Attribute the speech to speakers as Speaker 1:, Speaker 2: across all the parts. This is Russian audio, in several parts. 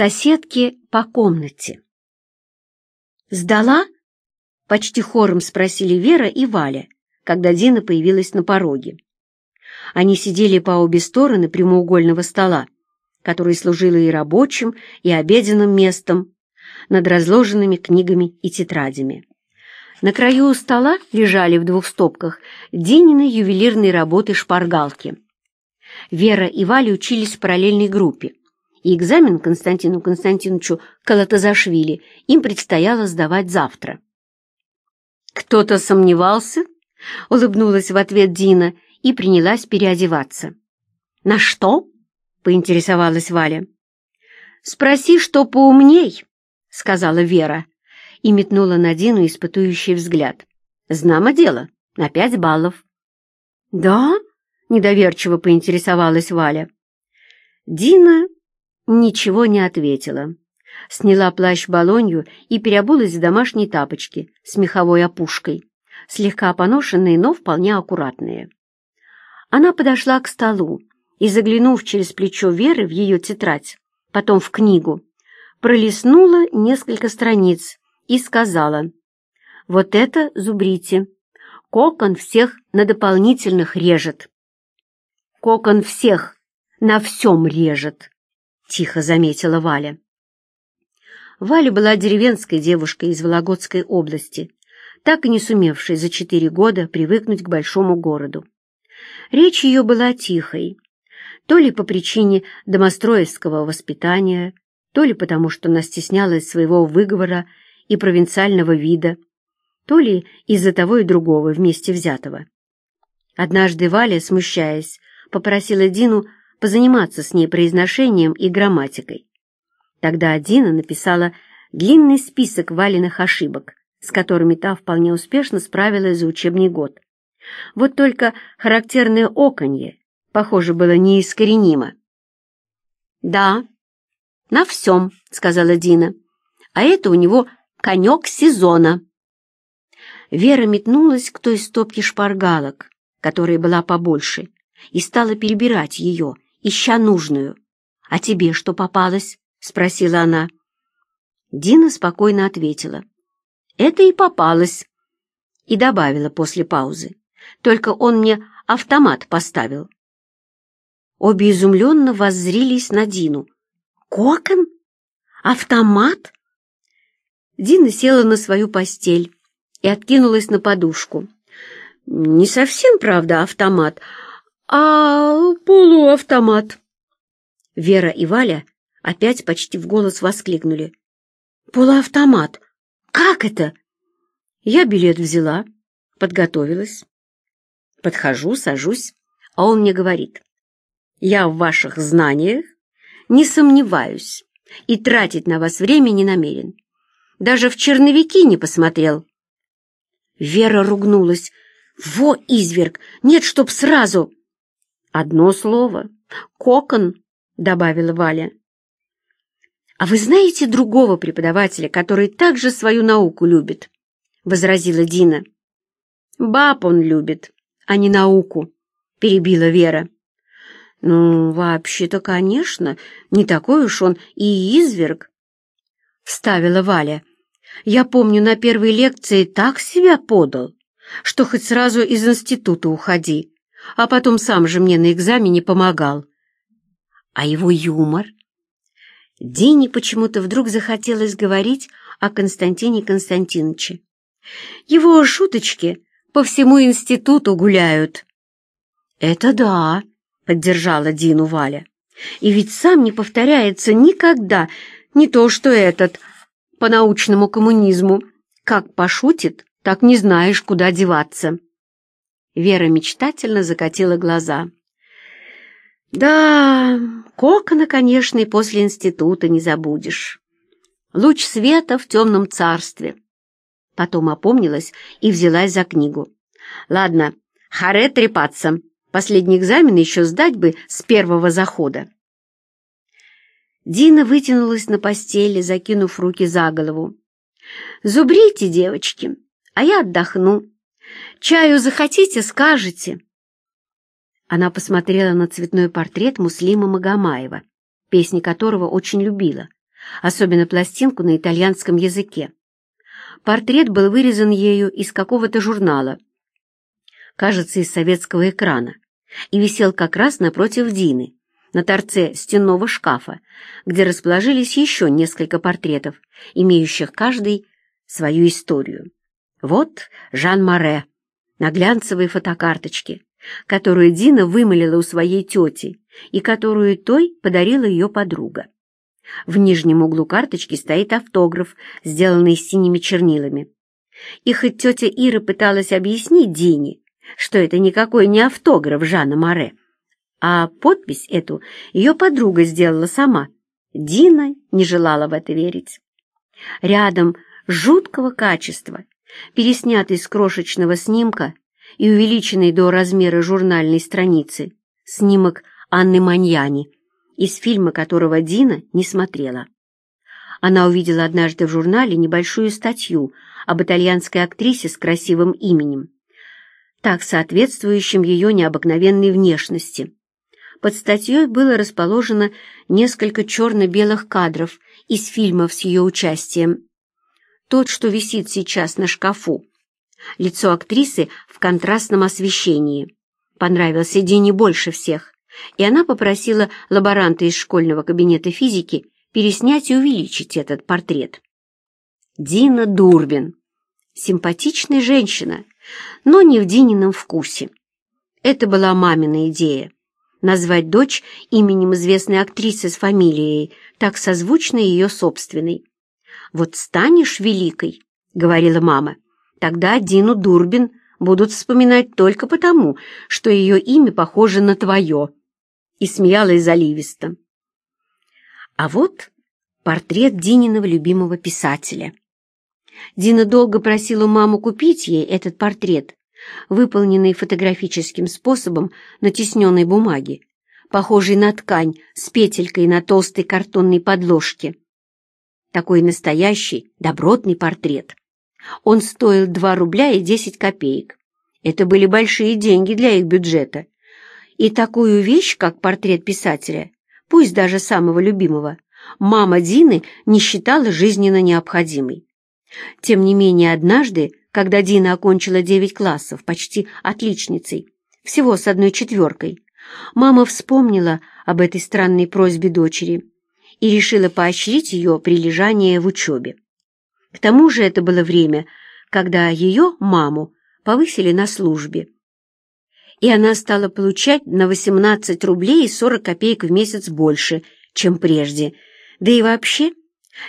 Speaker 1: соседки по комнате. «Сдала?» — почти хором спросили Вера и Валя, когда Дина появилась на пороге. Они сидели по обе стороны прямоугольного стола, который служил и рабочим, и обеденным местом, над разложенными книгами и тетрадями. На краю стола лежали в двух стопках Динины ювелирные работы шпаргалки. Вера и Валя учились в параллельной группе, и экзамен Константину Константиновичу Калатазашвили им предстояло сдавать завтра. «Кто-то сомневался?» — улыбнулась в ответ Дина и принялась переодеваться. «На что?» — поинтересовалась Валя. «Спроси, что поумней», — сказала Вера и метнула на Дину испытующий взгляд. «Знамо дело, на пять баллов». «Да?» — недоверчиво поинтересовалась Валя. Дина ничего не ответила. Сняла плащ-балонью и переобулась в домашние тапочки с меховой опушкой, слегка поношенные, но вполне аккуратные. Она подошла к столу и, заглянув через плечо Веры в ее тетрадь, потом в книгу, пролистнула несколько страниц и сказала, «Вот это зубрите. Кокон всех на дополнительных режет». «Кокон всех на всем режет», — тихо заметила Валя. Валя была деревенской девушкой из Вологодской области, так и не сумевшей за четыре года привыкнуть к большому городу. Речь ее была тихой, то ли по причине домостроевского воспитания, то ли потому, что она стеснялась своего выговора и провинциального вида, то ли из-за того и другого вместе взятого. Однажды Валя, смущаясь, попросила Дину позаниматься с ней произношением и грамматикой. Тогда Дина написала длинный список Валиных ошибок, с которыми та вполне успешно справилась за учебный год. Вот только характерное оконье, похоже, было неискоренимо. «Да, на всем», — сказала Дина. «А это у него конек сезона». Вера метнулась к той стопке шпаргалок, которая была побольше, и стала перебирать ее, ища нужную. «А тебе что попалось?» — спросила она. Дина спокойно ответила. «Это и попалось». И добавила после паузы. «Только он мне автомат поставил». Обе изумленно воззрились на Дину. «Кокон? Автомат?» Дина села на свою постель и откинулась на подушку. «Не совсем, правда, автомат, а полуавтомат». Вера и Валя опять почти в голос воскликнули. «Полуавтомат? Как это?» Я билет взяла, подготовилась. Подхожу, сажусь, а он мне говорит. «Я в ваших знаниях не сомневаюсь и тратить на вас время не намерен. Даже в черновики не посмотрел. Вера ругнулась. «Во, изверг! Нет, чтоб сразу!» «Одно слово. Кокон», — добавила Валя. «А вы знаете другого преподавателя, который также свою науку любит?» — возразила Дина. «Баб он любит, а не науку», — перебила Вера. «Ну, вообще-то, конечно, не такой уж он и изверг», — вставила Валя. Я помню, на первой лекции так себя подал, что хоть сразу из института уходи, а потом сам же мне на экзамене помогал. А его юмор? Дине почему-то вдруг захотелось говорить о Константине Константиновиче. Его шуточки по всему институту гуляют. «Это да», — поддержала Дину Валя. «И ведь сам не повторяется никогда, не то что этот, по научному коммунизму. Как пошутит, так не знаешь, куда деваться. Вера мечтательно закатила глаза. Да, кокона, конечно, и после института не забудешь. Луч света в темном царстве. Потом опомнилась и взялась за книгу. Ладно, харе трепаться. Последний экзамен еще сдать бы с первого захода. Дина вытянулась на постели, закинув руки за голову. «Зубрите, девочки, а я отдохну. Чаю захотите, скажете». Она посмотрела на цветной портрет Муслима Магомаева, песни которого очень любила, особенно пластинку на итальянском языке. Портрет был вырезан ею из какого-то журнала, кажется, из советского экрана, и висел как раз напротив Дины, на торце стенного шкафа, где расположились еще несколько портретов, имеющих каждый свою историю. Вот Жан Море на глянцевой фотокарточке, которую Дина вымолила у своей тети и которую той подарила ее подруга. В нижнем углу карточки стоит автограф, сделанный синими чернилами. И хоть тетя Ира пыталась объяснить Дине, что это никакой не автограф Жана Море, а подпись эту ее подруга сделала сама, Дина не желала в это верить. Рядом жуткого качества, переснятый с крошечного снимка и увеличенный до размера журнальной страницы, снимок Анны Маньяни, из фильма которого Дина не смотрела. Она увидела однажды в журнале небольшую статью об итальянской актрисе с красивым именем, так соответствующим ее необыкновенной внешности. Под статьей было расположено несколько черно-белых кадров из фильмов с ее участием. Тот, что висит сейчас на шкафу. Лицо актрисы в контрастном освещении. Понравился Дине больше всех, и она попросила лаборанта из школьного кабинета физики переснять и увеличить этот портрет. Дина Дурбин. Симпатичная женщина, но не в Динином вкусе. Это была мамина идея назвать дочь именем известной актрисы с фамилией, так созвучной ее собственной. «Вот станешь великой», — говорила мама, — «тогда Дину Дурбин будут вспоминать только потому, что ее имя похоже на твое». И смеялась заливисто. А вот портрет Дининого любимого писателя. Дина долго просила маму купить ей этот портрет, выполненный фотографическим способом на тисненной бумаге, похожей на ткань с петелькой на толстой картонной подложке. Такой настоящий, добротный портрет. Он стоил 2 рубля и 10 копеек. Это были большие деньги для их бюджета. И такую вещь, как портрет писателя, пусть даже самого любимого, мама Дины не считала жизненно необходимой. Тем не менее, однажды, когда Дина окончила девять классов, почти отличницей, всего с одной четверкой, мама вспомнила об этой странной просьбе дочери и решила поощрить ее прилежание в учебе. К тому же это было время, когда ее, маму, повысили на службе. И она стала получать на 18 рублей и 40 копеек в месяц больше, чем прежде. Да и вообще,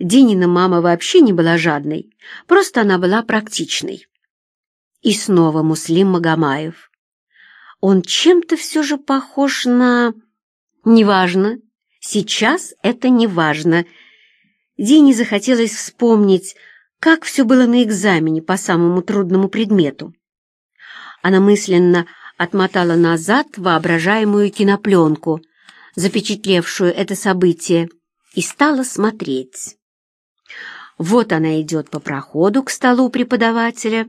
Speaker 1: Динина мама вообще не была жадной, просто она была практичной. И снова Муслим Магомаев. Он чем-то все же похож на... Неважно. Сейчас это неважно. Дине захотелось вспомнить, как все было на экзамене по самому трудному предмету. Она мысленно отмотала назад воображаемую кинопленку, запечатлевшую это событие, и стала смотреть. Вот она идет по проходу к столу преподавателя,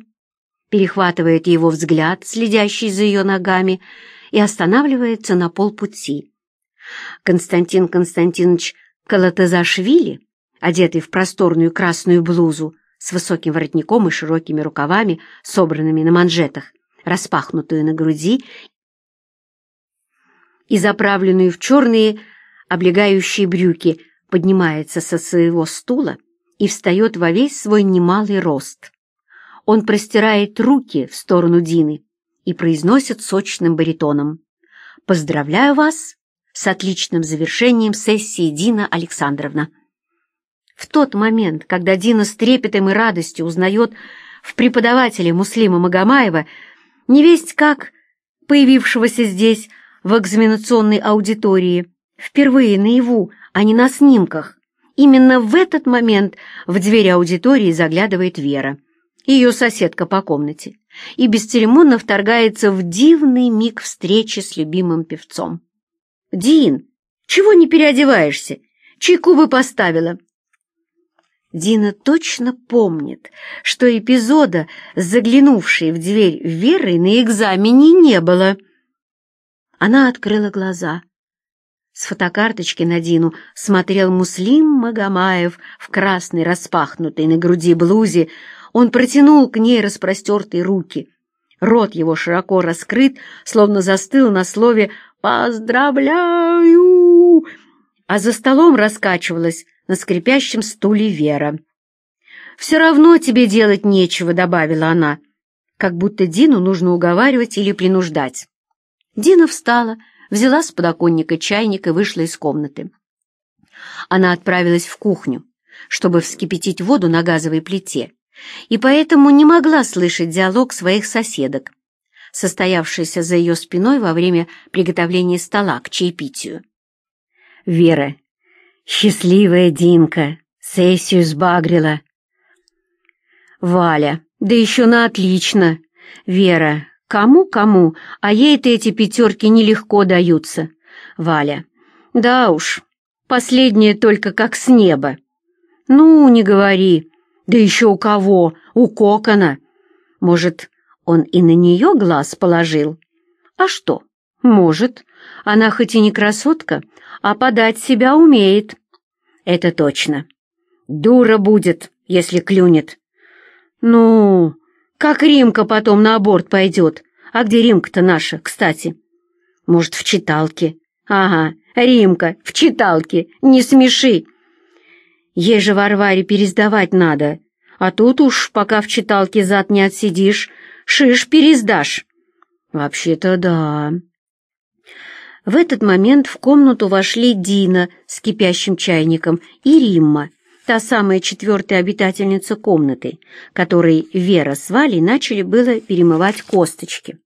Speaker 1: перехватывает его взгляд, следящий за ее ногами, и останавливается на полпути. Константин Константинович Калатазашвили, одетый в просторную красную блузу с высоким воротником и широкими рукавами, собранными на манжетах, распахнутую на груди и заправленную в черные облегающие брюки, поднимается со своего стула и встает во весь свой немалый рост. Он простирает руки в сторону Дины и произносит сочным баритоном. «Поздравляю вас с отличным завершением сессии, Дина Александровна!» В тот момент, когда Дина с трепетом и радостью узнает в преподавателе Муслима Магомаева, невесть как появившегося здесь в экзаменационной аудитории, впервые наяву, а не на снимках, именно в этот момент в дверь аудитории заглядывает Вера ее соседка по комнате, и бесцеремонно вторгается в дивный миг встречи с любимым певцом. «Дин, чего не переодеваешься? Чайку бы поставила!» Дина точно помнит, что эпизода, заглянувшей в дверь Веры, на экзамене не было. Она открыла глаза. С фотокарточки на Дину смотрел Муслим Магомаев в красной распахнутой на груди блузе. Он протянул к ней распростертые руки. Рот его широко раскрыт, словно застыл на слове «Поздравляю!», а за столом раскачивалась на скрипящем стуле Вера. «Все равно тебе делать нечего», — добавила она, как будто Дину нужно уговаривать или принуждать. Дина встала, взяла с подоконника чайник и вышла из комнаты. Она отправилась в кухню, чтобы вскипятить воду на газовой плите, и поэтому не могла слышать диалог своих соседок, состоявшийся за ее спиной во время приготовления стола к чаепитию. Вера, счастливая Динка, сессию сбагрила. Валя, да еще на отлично. Вера, Кому-кому, а ей-то эти пятерки нелегко даются. Валя. Да уж, последнее только как с неба. Ну, не говори. Да еще у кого? У Кокона. Может, он и на нее глаз положил? А что? Может. Она хоть и не красотка, а подать себя умеет. Это точно. Дура будет, если клюнет. Ну, как Римка потом на аборт пойдет? А где Римка-то наша, кстати? Может, в читалке? Ага, Римка, в читалке, не смеши. Ей же Варваре пересдавать надо, а тут уж, пока в читалке зад не отсидишь, шиш пересдашь. Вообще-то да. В этот момент в комнату вошли Дина с кипящим чайником и Римма, та самая четвертая обитательница комнаты, которой Вера с Валей начали было перемывать косточки.